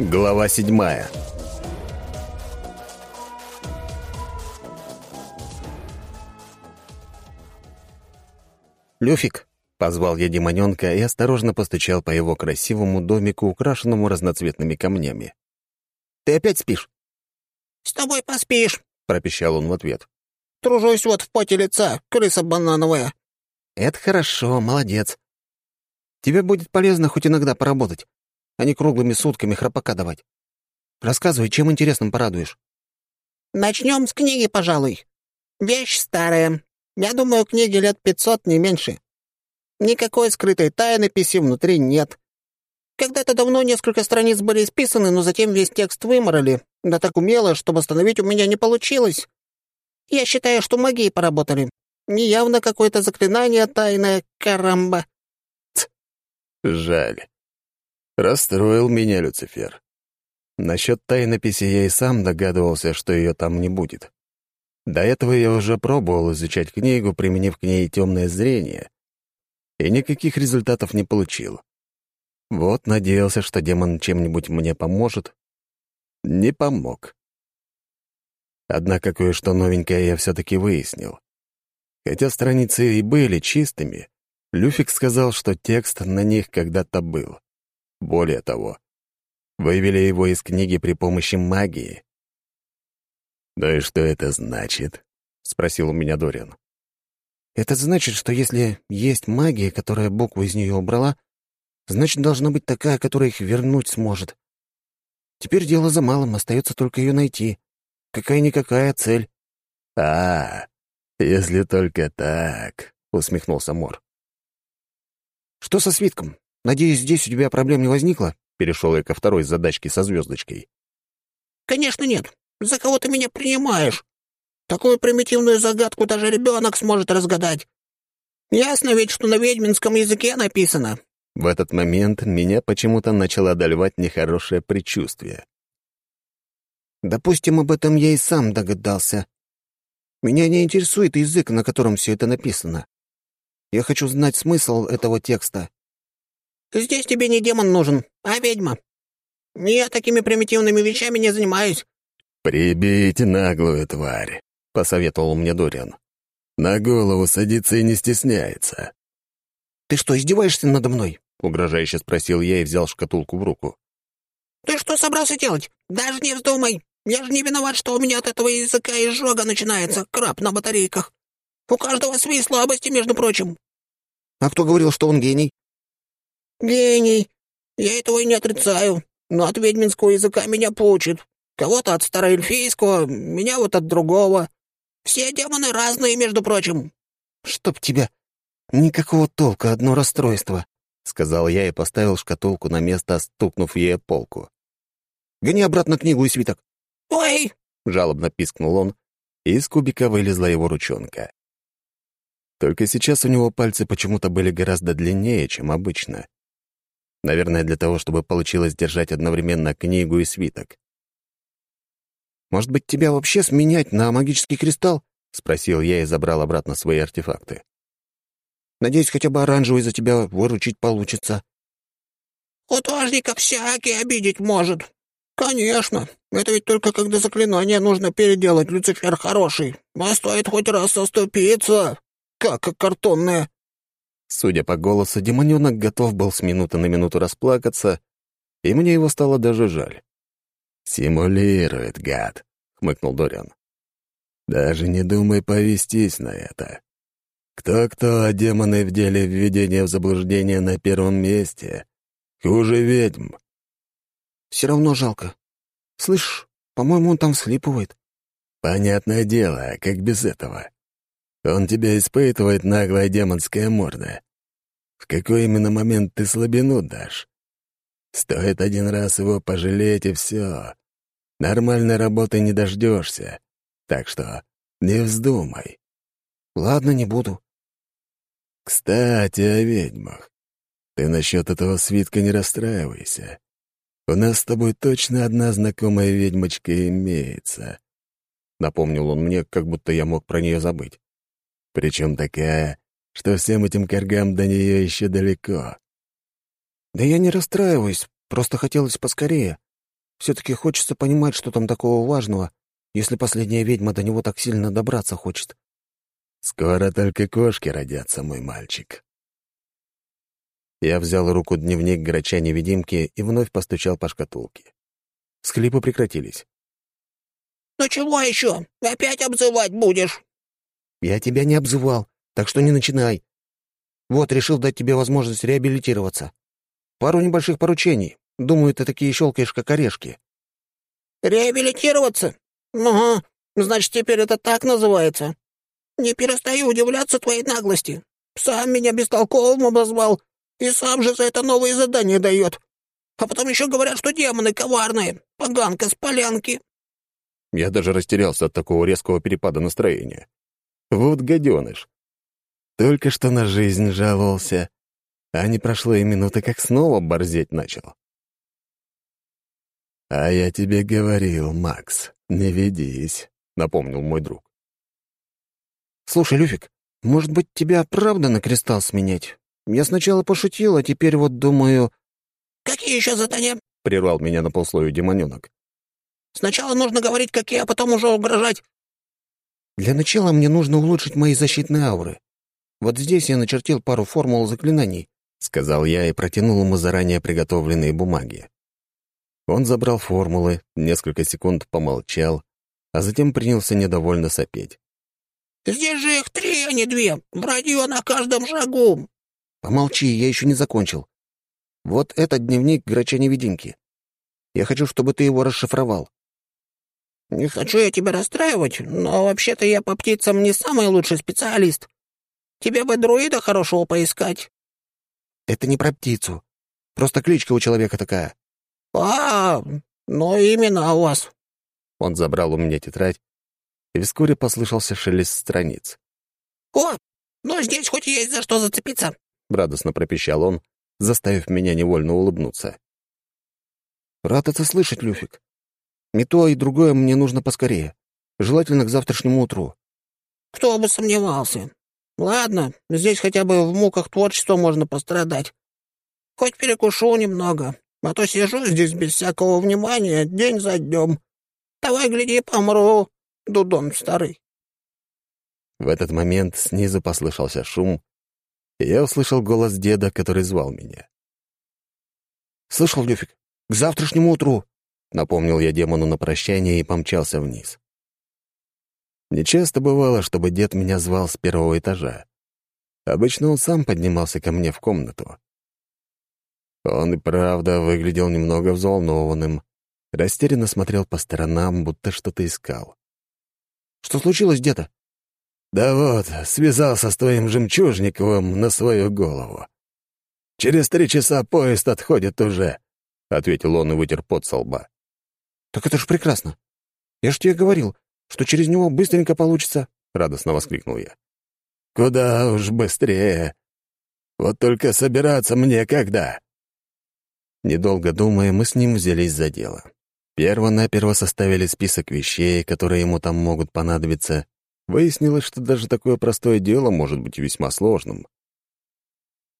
Глава седьмая. «Люфик!» — позвал я демоненка и осторожно постучал по его красивому домику, украшенному разноцветными камнями. «Ты опять спишь?» «С тобой поспишь», — пропищал он в ответ. «Тружусь вот в поте лица, крыса банановая». «Это хорошо, молодец. Тебе будет полезно хоть иногда поработать, а не круглыми сутками храпака давать. Рассказывай, чем интересным порадуешь». «Начнем с книги, пожалуй. Вещь старая. Я думаю, книги лет пятьсот, не меньше. Никакой скрытой тайнописи внутри нет. Когда-то давно несколько страниц были исписаны, но затем весь текст выморали. Да так умело, что восстановить у меня не получилось. Я считаю, что магией поработали. Неявно какое-то заклинание тайное, карамба. Жаль. Расстроил меня Люцифер. Насчет тайнописи я и сам догадывался, что ее там не будет. До этого я уже пробовал изучать книгу, применив к ней темное зрение, и никаких результатов не получил. Вот надеялся, что демон чем-нибудь мне поможет. Не помог. Однако кое-что новенькое я все-таки выяснил. Хотя страницы и были чистыми, Люфик сказал, что текст на них когда-то был. Более того, вывели его из книги при помощи магии. «Ну и что это значит?» — спросил у меня Дориан. «Это значит, что если есть магия, которая букву из нее убрала, значит, должна быть такая, которая их вернуть сможет. Теперь дело за малым, остается только ее найти. Какая-никакая цель». «А, если только так», — усмехнулся Мор. «Что со свитком? Надеюсь, здесь у тебя проблем не возникло?» Перешел я ко второй задачке со звездочкой. «Конечно нет. За кого ты меня принимаешь? Такую примитивную загадку даже ребенок сможет разгадать. Ясно ведь, что на ведьминском языке написано». В этот момент меня почему-то начало одолевать нехорошее предчувствие. «Допустим, об этом я и сам догадался. Меня не интересует язык, на котором все это написано. Я хочу знать смысл этого текста. Здесь тебе не демон нужен, а ведьма. Я такими примитивными вещами не занимаюсь». «Прибейте наглую тварь», — посоветовал мне Дориан. «На голову садится и не стесняется». «Ты что, издеваешься надо мной?» — угрожающе спросил я и взял шкатулку в руку. «Ты что собрался делать? Даже не вздумай! Я же не виноват, что у меня от этого языка изжога начинается, краб на батарейках. У каждого свои слабости, между прочим». «А кто говорил, что он гений?» «Гений. Я этого и не отрицаю. Но от ведьминского языка меня получит. Кого-то от староэльфийского, меня вот от другого. Все демоны разные, между прочим». «Чтоб тебя... Никакого толка, одно расстройство», — сказал я и поставил шкатулку на место, стукнув ей полку. «Гони обратно книгу и свиток». «Ой!» — жалобно пискнул он, и из кубика вылезла его ручонка. Только сейчас у него пальцы почему-то были гораздо длиннее, чем обычно. Наверное, для того, чтобы получилось держать одновременно книгу и свиток. «Может быть, тебя вообще сменять на магический кристалл?» — спросил я и забрал обратно свои артефакты. «Надеюсь, хотя бы оранжевый за тебя выручить получится». «Художника всякий обидеть может. Конечно. Это ведь только когда заклинание нужно переделать, Люцифер хороший. А стоит хоть раз оступиться, как картонная». Судя по голосу, демонёнок готов был с минуты на минуту расплакаться, и мне его стало даже жаль. «Симулирует, гад», — хмыкнул Дориан. «Даже не думай повестись на это. Кто-кто, а демоны в деле введения в заблуждение на первом месте. Хуже ведьм». «Все равно жалко. Слышь, по-моему, он там всхлипывает». «Понятное дело, как без этого. Он тебя испытывает, наглая демонская морда. В какой именно момент ты слабину дашь? Стоит один раз его пожалеть, и все. Нормальной работы не дождешься. Так что не вздумай. Ладно, не буду. Кстати, о ведьмах. Ты насчет этого свитка не расстраивайся. У нас с тобой точно одна знакомая ведьмочка имеется. Напомнил он мне, как будто я мог про нее забыть. Причем такая, что всем этим коргам до нее еще далеко. «Да я не расстраиваюсь, просто хотелось поскорее. Все-таки хочется понимать, что там такого важного, если последняя ведьма до него так сильно добраться хочет. Скоро только кошки родятся, мой мальчик. Я взял руку дневник грача-невидимки и вновь постучал по шкатулке. Схлипы прекратились. «Ну чего еще? Опять обзывать будешь?» «Я тебя не обзывал, так что не начинай. Вот, решил дать тебе возможность реабилитироваться. Пару небольших поручений. Думаю, ты такие щелкаешь, как орешки». «Реабилитироваться? Ага, значит, теперь это так называется. Не перестаю удивляться твоей наглости. Сам меня бестолковым обозвал, и сам же за это новые задания дает. А потом еще говорят, что демоны коварные, поганка с полянки». Я даже растерялся от такого резкого перепада настроения. Вот гаденыш. Только что на жизнь жаловался, а не прошло и минуты, как снова борзеть начал. «А я тебе говорил, Макс, не ведись», — напомнил мой друг. «Слушай, Люфик, может быть, тебя правда на кристалл сменять? Я сначала пошутил, а теперь вот думаю...» «Какие еще задания?» — прервал меня на полсловие демоненок. «Сначала нужно говорить, какие, а потом уже угрожать». «Для начала мне нужно улучшить мои защитные ауры. Вот здесь я начертил пару формул заклинаний», — сказал я и протянул ему заранее приготовленные бумаги. Он забрал формулы, несколько секунд помолчал, а затем принялся недовольно сопеть. «Здесь же их три, а не две. Вранье на каждом шагу. Помолчи, я еще не закончил. Вот этот дневник грача-невидимки. Я хочу, чтобы ты его расшифровал. Не хочу я тебя расстраивать, но вообще-то я по птицам не самый лучший специалист. Тебе бы друида хорошего поискать. Это не про птицу. Просто кличка у человека такая. А, ну именно у вас. Он забрал у меня тетрадь, и вскоре послышался шелест страниц. О, ну здесь хоть есть за что зацепиться. — радостно пропищал он, заставив меня невольно улыбнуться. «Рад это слышать, Люфик. И то, и другое мне нужно поскорее. Желательно к завтрашнему утру». «Кто бы сомневался. Ладно, здесь хотя бы в муках творчества можно пострадать. Хоть перекушу немного, а то сижу здесь без всякого внимания день за днем. Давай, гляди, помру, дудон старый». В этот момент снизу послышался шум, я услышал голос деда, который звал меня. «Слышал, Люфик? К завтрашнему утру!» — напомнил я демону на прощание и помчался вниз. Нечасто бывало, чтобы дед меня звал с первого этажа. Обычно он сам поднимался ко мне в комнату. Он и правда выглядел немного взволнованным, растерянно смотрел по сторонам, будто что-то искал. «Что случилось, деда?» «Да вот, связался с твоим жемчужниковым на свою голову. Через три часа поезд отходит уже», — ответил он и вытер пот со лба. «Так это ж прекрасно. Я ж тебе говорил, что через него быстренько получится», — радостно воскликнул я. «Куда уж быстрее. Вот только собираться мне когда?» Недолго думая, мы с ним взялись за дело. Перво-наперво составили список вещей, которые ему там могут понадобиться, Выяснилось, что даже такое простое дело может быть весьма сложным.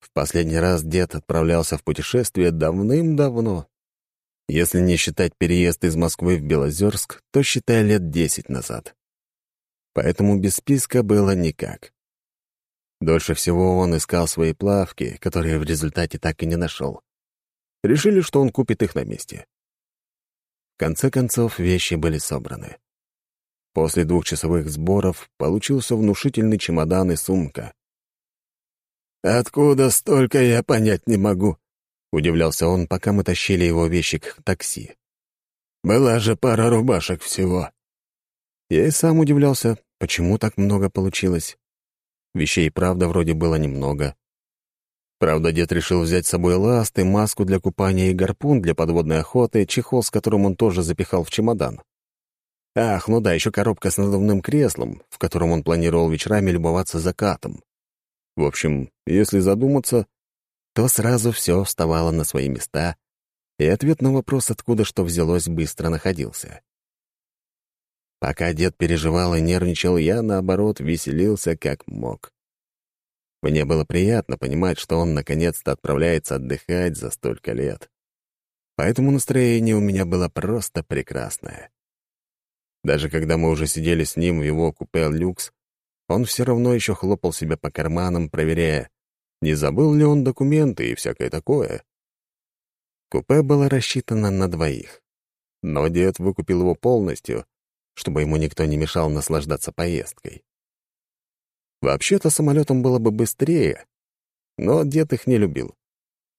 В последний раз дед отправлялся в путешествие давным-давно. Если не считать переезд из Москвы в Белозерск, то считай лет десять назад. Поэтому без списка было никак. Дольше всего он искал свои плавки, которые в результате так и не нашел. Решили, что он купит их на месте. В конце концов, вещи были собраны. После двухчасовых сборов получился внушительный чемодан и сумка. «Откуда столько, я понять не могу», — удивлялся он, пока мы тащили его вещи к такси. «Была же пара рубашек всего». Я и сам удивлялся, почему так много получилось. Вещей, правда, вроде было немного. Правда, дед решил взять с собой ласты, маску для купания и гарпун для подводной охоты, чехол, с которым он тоже запихал в чемодан. Ах, ну да, еще коробка с надувным креслом, в котором он планировал вечерами любоваться закатом. В общем, если задуматься, то сразу все вставало на свои места, и ответ на вопрос, откуда что взялось, быстро находился. Пока дед переживал и нервничал, я, наоборот, веселился как мог. Мне было приятно понимать, что он наконец-то отправляется отдыхать за столько лет. Поэтому настроение у меня было просто прекрасное. Даже когда мы уже сидели с ним в его купе «Люкс», он все равно еще хлопал себя по карманам, проверяя, не забыл ли он документы и всякое такое. Купе было рассчитано на двоих, но дед выкупил его полностью, чтобы ему никто не мешал наслаждаться поездкой. Вообще-то самолетом было бы быстрее, но дед их не любил.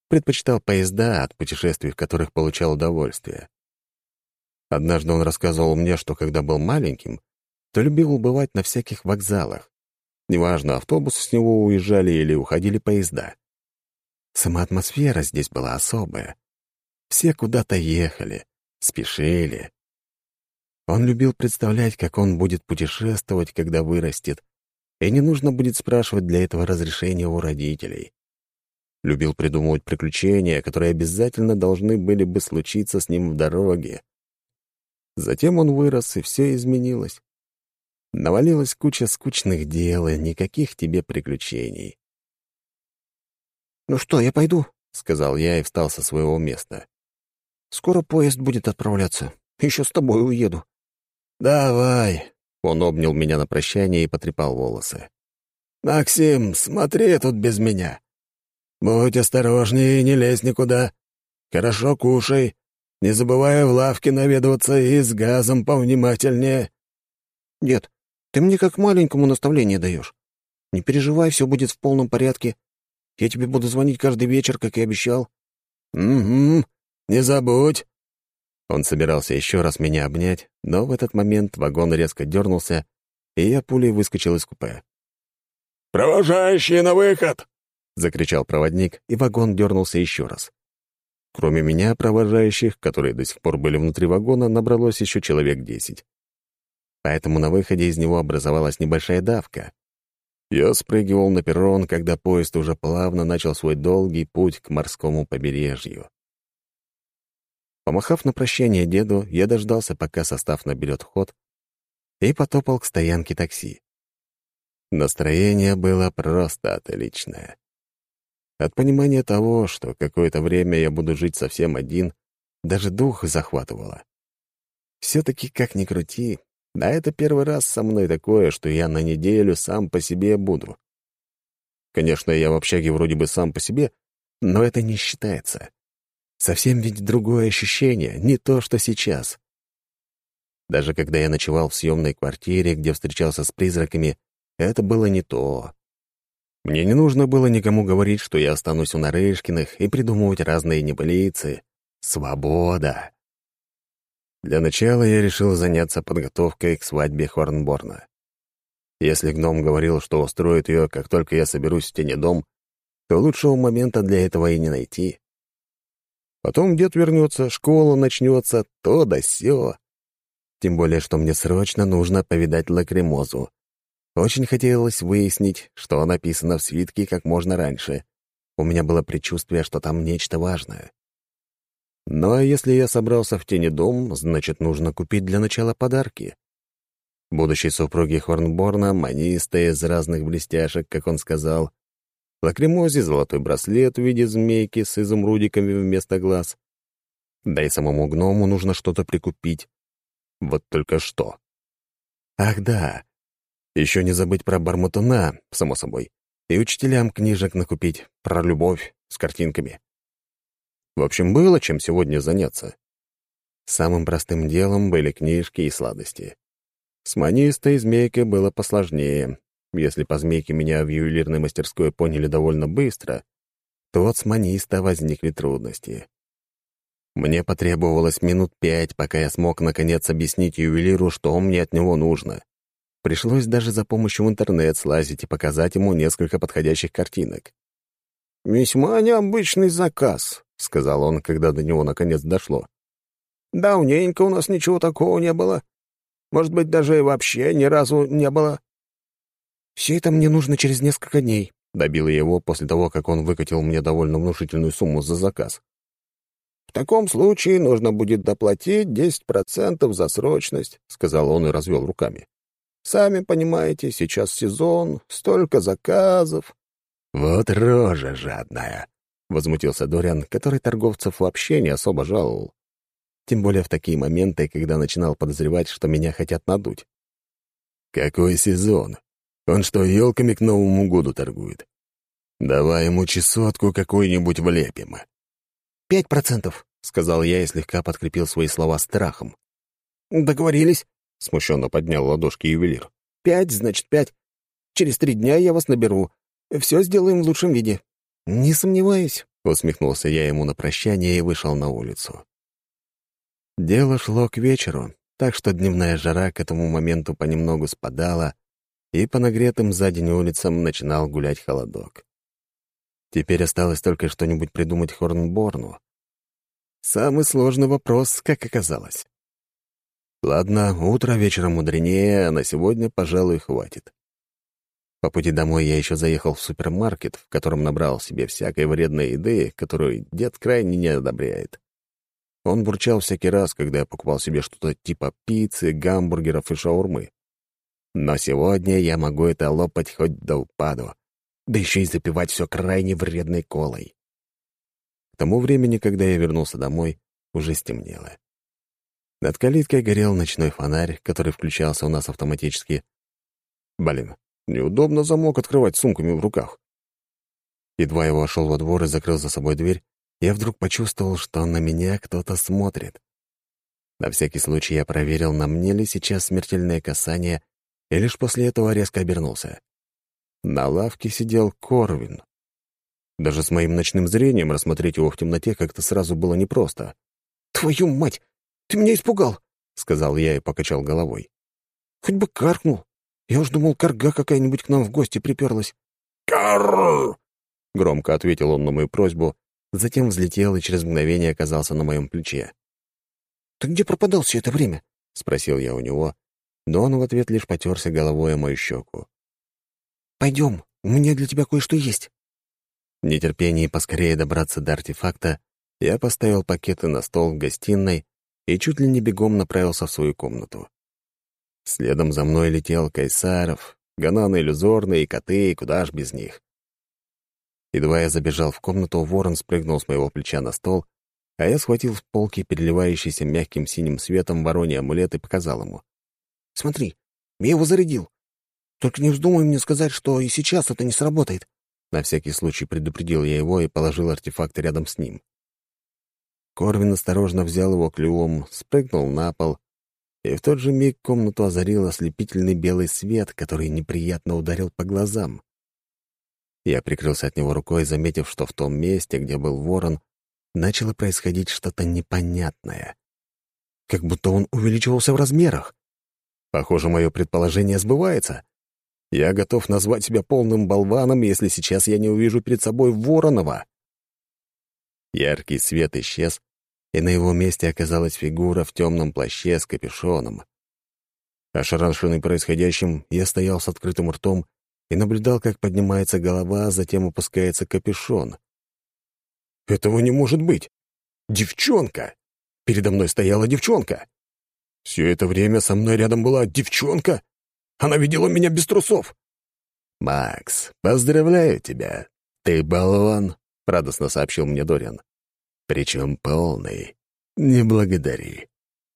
Предпочитал поезда от путешествий, в которых получал удовольствие. Однажды он рассказывал мне, что когда был маленьким, то любил бывать на всяких вокзалах. Неважно, автобусы с него уезжали или уходили поезда. Сама атмосфера здесь была особая. Все куда-то ехали, спешили. Он любил представлять, как он будет путешествовать, когда вырастет, и не нужно будет спрашивать для этого разрешения у родителей. Любил придумывать приключения, которые обязательно должны были бы случиться с ним в дороге. Затем он вырос, и все изменилось. Навалилась куча скучных дел, и никаких тебе приключений. «Ну что, я пойду?» — сказал я и встал со своего места. «Скоро поезд будет отправляться. Еще с тобой уеду». «Давай!» — он обнял меня на прощание и потрепал волосы. «Максим, смотри тут без меня. Будь осторожнее и не лезь никуда. Хорошо кушай, не забывай в лавке наведываться и с газом повнимательнее». «Дед, ты мне как маленькому наставление даешь. Не переживай, все будет в полном порядке. Я тебе буду звонить каждый вечер, как и обещал». «Угу, не забудь». Он собирался еще раз меня обнять, но в этот момент вагон резко дернулся, и я пулей выскочил из купе. «Провожающие на выход!» — закричал проводник, и вагон дернулся еще раз. Кроме меня, провожающих, которые до сих пор были внутри вагона, набралось еще человек десять. Поэтому на выходе из него образовалась небольшая давка. Я спрыгивал на перрон, когда поезд уже плавно начал свой долгий путь к морскому побережью. Помахав на прощание деду, я дождался, пока состав наберет ход, и потопал к стоянке такси. Настроение было просто отличное. От понимания того, что какое-то время я буду жить совсем один, даже дух захватывало. Все-таки, как ни крути, а это первый раз со мной такое, что я на неделю сам по себе буду. Конечно, я в общаге вроде бы сам по себе, но это не считается. Совсем ведь другое ощущение, не то, что сейчас. Даже когда я ночевал в съемной квартире, где встречался с призраками, это было не то. Мне не нужно было никому говорить, что я останусь у Нарышкиных и придумывать разные небылицы. Свобода. Для начала я решил заняться подготовкой к свадьбе Хорнборна. Если гном говорил, что устроит ее, как только я соберусь в тени дом, то лучшего момента для этого и не найти. Потом дед вернется, школа начнется, то да сё. Тем более, что мне срочно нужно повидать лакримозу. Очень хотелось выяснить, что написано в свитке как можно раньше. У меня было предчувствие, что там нечто важное. Ну а если я собрался в тени дом, значит, нужно купить для начала подарки. Будущей супруге Хорнборна манисты из разных блестяшек, как он сказал, лакримозе золотой браслет в виде змейки с изумрудиками вместо глаз. Да и самому гному нужно что-то прикупить. Вот только что. Ах да, еще не забыть про Бармутуна, само собой, и учителям книжек накупить про любовь с картинками. В общем, было чем сегодня заняться. Самым простым делом были книжки и сладости. С манистой змейкой было посложнее. Если по змейке меня в ювелирной мастерской поняли довольно быстро, то вот с маниста возникли трудности. Мне потребовалось минут пять, пока я смог наконец объяснить ювелиру, что мне от него нужно. Пришлось даже за помощью в интернет слазить и показать ему несколько подходящих картинок. «Весьма необычный заказ», — сказал он, когда до него наконец дошло. «Давненько у нас ничего такого не было. Может быть, даже и вообще ни разу не было». «Все это мне нужно через несколько дней», — добил его после того, как он выкатил мне довольно внушительную сумму за заказ. «В таком случае нужно будет доплатить 10% за срочность», — сказал он и развел руками. Сами понимаете, сейчас сезон, столько заказов». «Вот рожа жадная», — возмутился Дориан, который торговцев вообще не особо жаловал. Тем более в такие моменты, когда начинал подозревать, что меня хотят надуть. «Какой сезон? Он что, елками к Новому году торгует? Давай ему чесотку какую-нибудь влепим». «Пять процентов», — сказал я и слегка подкрепил свои слова страхом. «Договорились», — смущенно поднял ладошки ювелир. «Пять, значит, пять. Через три дня я вас наберу. Все сделаем в лучшем виде». «Не сомневаюсь», — усмехнулся я ему на прощание и вышел на улицу. Дело шло к вечеру, так что дневная жара к этому моменту понемногу спадала, и по нагретым за день улицам начинал гулять холодок. Теперь осталось только что-нибудь придумать Хорнборну. Самый сложный вопрос, как оказалось. Ладно, утро вечером мудренее, а на сегодня, пожалуй, хватит. По пути домой я еще заехал в супермаркет, в котором набрал себе всякой вредной еды, которую дед крайне не одобряет. Он бурчал всякий раз, когда я покупал себе что-то типа пиццы, гамбургеров и шаурмы. Но сегодня я могу это лопать хоть до упаду, да еще и запивать все крайне вредной колой. К тому времени, когда я вернулся домой, уже стемнело. Над калиткой горел ночной фонарь, который включался у нас автоматически. Блин, Неудобно замок открывать сумками в руках. Едва я вошел во двор и закрыл за собой дверь, я вдруг почувствовал, что на меня кто-то смотрит. На всякий случай я проверил, на мне ли сейчас смертельное касание, и лишь после этого резко обернулся. На лавке сидел Корвин. Даже с моим ночным зрением рассмотреть его в темноте как-то сразу было непросто. «Твою мать! Ты меня испугал!» — сказал я и покачал головой. «Хоть бы каркнул. Я уж думал, карга какая-нибудь к нам в гости приперлась. «Карр!» — громко ответил он на мою просьбу, затем взлетел и через мгновение оказался на моем плече. «Ты где пропадал все это время?» — спросил я у него, но он в ответ лишь потерся головой о мою щеку. «Пойдем, у меня для тебя кое-что есть». В нетерпении поскорее добраться до артефакта, я поставил пакеты на стол в гостиной и чуть ли не бегом направился в свою комнату. Следом за мной летел Кайсаров, Гананы иллюзорные, коты, и куда ж без них. Едва я забежал в комнату, ворон спрыгнул с моего плеча на стол, а я схватил с полки переливающийся мягким синим светом вороний амулет и показал ему. «Смотри, я его зарядил. Только не вздумай мне сказать, что и сейчас это не сработает». На всякий случай предупредил я его и положил артефакт рядом с ним. Корвин осторожно взял его клювом, спрыгнул на пол и в тот же миг комнату озарил ослепительный белый свет, который неприятно ударил по глазам. Я прикрылся от него рукой, заметив, что в том месте, где был ворон, начало происходить что-то непонятное. Как будто он увеличивался в размерах. Похоже, мое предположение сбывается. Я готов назвать себя полным болваном, если сейчас я не увижу перед собой Воронова. Яркий свет исчез, и на его месте оказалась фигура в темном плаще с капюшоном. Ошарашенный происходящим, я стоял с открытым ртом и наблюдал, как поднимается голова, а затем опускается капюшон. «Этого не может быть! Девчонка! Передо мной стояла девчонка! Все это время со мной рядом была девчонка! Она видела меня без трусов!» «Макс, поздравляю тебя! Ты баллон!» — радостно сообщил мне Дориан причем полный. Не благодари.